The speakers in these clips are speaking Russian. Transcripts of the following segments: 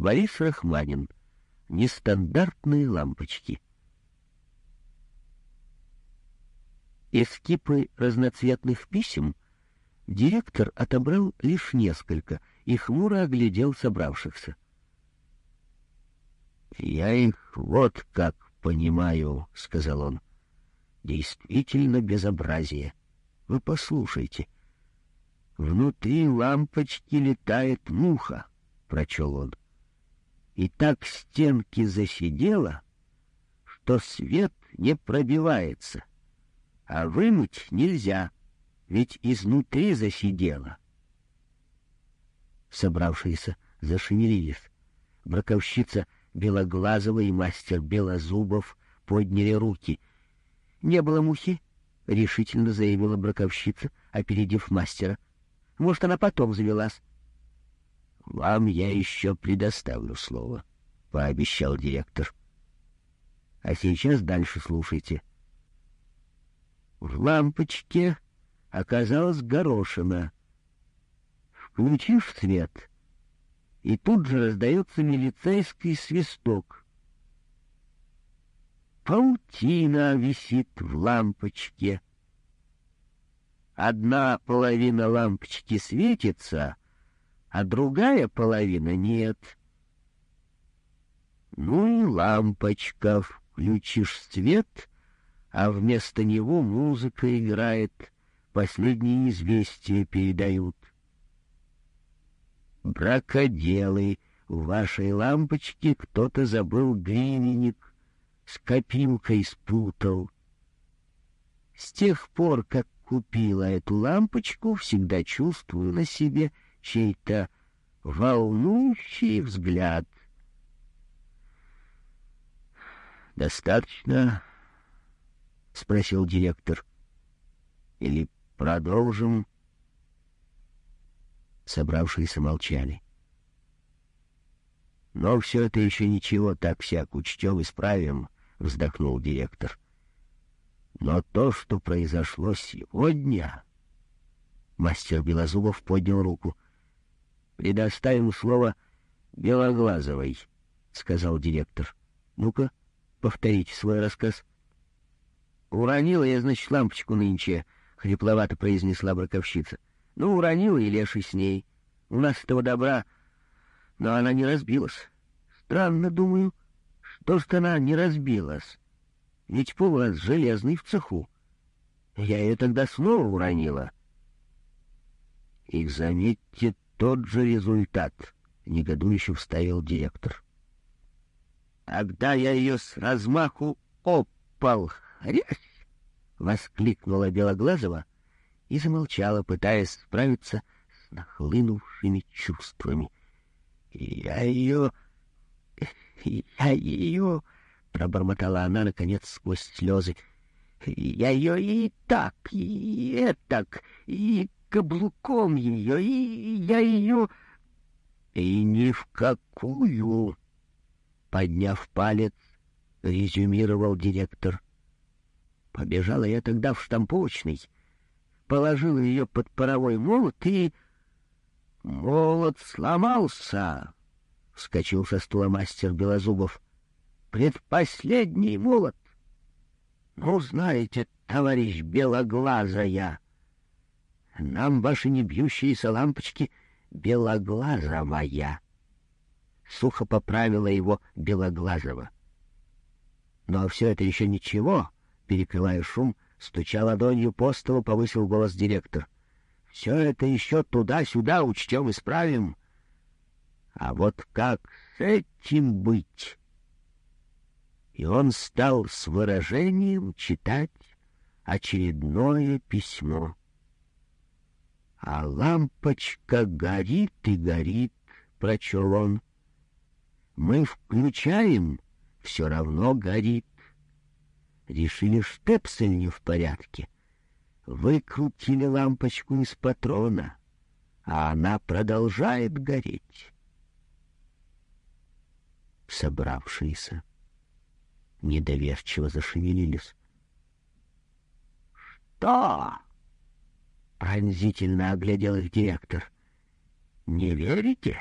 Борис Рахманин. Нестандартные лампочки. Из кипы разноцветных писем директор отобрал лишь несколько и хмуро оглядел собравшихся. «Я их вот как понимаю», — сказал он. «Действительно безобразие. Вы послушайте. Внутри лампочки летает муха», — прочел он. «И так стенки засидела, что свет не пробивается, а вымыть нельзя, ведь изнутри засидела». Собравшиеся зашевелились. Браковщица — Белоглазова и мастер Белозубов подняли руки. — Не было мухи, — решительно заявила браковщица, опередив мастера. — Может, она потом завелась. — Вам я еще предоставлю слово, — пообещал директор. — А сейчас дальше слушайте. В лампочке оказалась горошина. Включишь свет — и тут же раздается милицейский свисток. Паутина висит в лампочке. Одна половина лампочки светится, а другая половина нет. Ну и лампочка, включишь свет, а вместо него музыка играет, последние известия передают. Бракоделы, в вашей лампочке кто-то забыл гривенник, с копилкой спутал. С тех пор, как купила эту лампочку, всегда чувствую на себе чей-то волнующий взгляд. «Достаточно?» — спросил директор. «Или продолжим?» Собравшиеся молчали. «Но все это еще ничего, так всяк учтем, исправим», — вздохнул директор. «Но то, что произошло сегодня...» Мастер Белозубов поднял руку. «Предоставим слово Белоглазовой», — сказал директор. «Ну-ка, повторите свой рассказ». «Уронила я, значит, лампочку нынче», — хрипловато произнесла браковщица. — ну, уронила и леший с ней. У нас этого добра, но она не разбилась. Странно, думаю, что ж она не разбилась. Ведь пол у нас железный в цеху. Я ее тогда снова уронила. И заметьте тот же результат, — негодующе вставил директор. Тогда я ее с размаху опал, хрясь! — воскликнула Белоглазова, и замолчала, пытаясь справиться с нахлынувшими чувствами. «Я ее... я ее...» — пробормотала она, наконец, сквозь слезы. «Я ее и так, и этак, и каблуком ее, и я ее...» «И ни в какую!» — подняв палец, резюмировал директор. «Побежала я тогда в штамповочный» положил ее под паровой молот и... Молот сломался, — вскочил со стула мастер Белозубов. Предпоследний молот. Ну, знаете, товарищ Белоглазая, нам ваши небьющиеся лампочки белоглазовая. Сухо поправила его Белоглазова. Но все это еще ничего, перекрывая шум, — Стуча ладонью по столу, повысил голос директор. — Все это еще туда-сюда учтем, исправим. А вот как с этим быть? И он стал с выражением читать очередное письмо. А лампочка горит и горит, — прочел он. Мы включаем, все равно горит решили штепсель не в порядке. Выкрутили лампочку из патрона, а она продолжает гореть. Собравшиеся недоверчиво зашевелились. «Что?» — пронзительно оглядел их директор. «Не верите?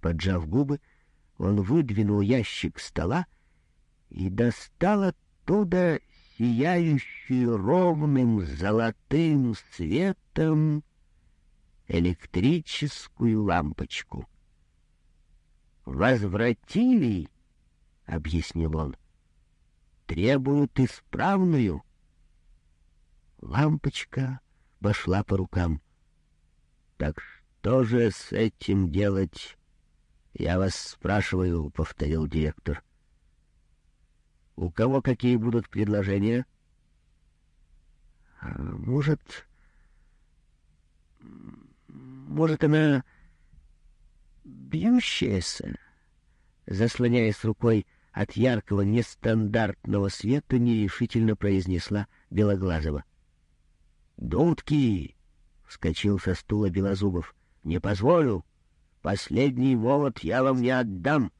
Поджав губы, он выдвинул ящик стола и достал оттуда сияющую ровным золотым светом электрическую лампочку. «Возвратили», — объяснил он, — «требуют исправную». Лампочка пошла по рукам. «Так что же с этим делать?» «Я вас спрашиваю», — повторил директор. «У кого какие будут предложения?» а, «Может, может, она бьющаяся?» Заслоняясь рукой от яркого нестандартного света, нерешительно произнесла Белоглазова. «Дудки!» — вскочил со стула Белозубов. «Не позволю! Последний молот я вам не отдам!»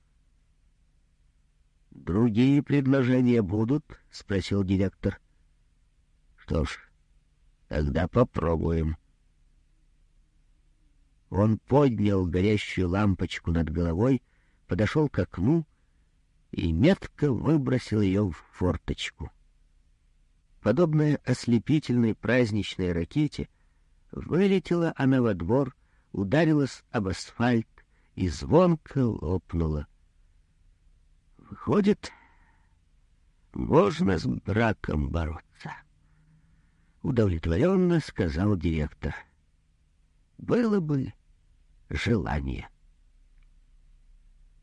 «Другие предложения будут?» — спросил директор. «Что ж, тогда попробуем». Он поднял горящую лампочку над головой, подошел к окну и метко выбросил ее в форточку. Подобная ослепительной праздничной ракете, вылетела она во двор, ударилась об асфальт и звонко лопнула. Выходит, можно с браком бороться. Удовлетворенно сказал директор. Было бы желание.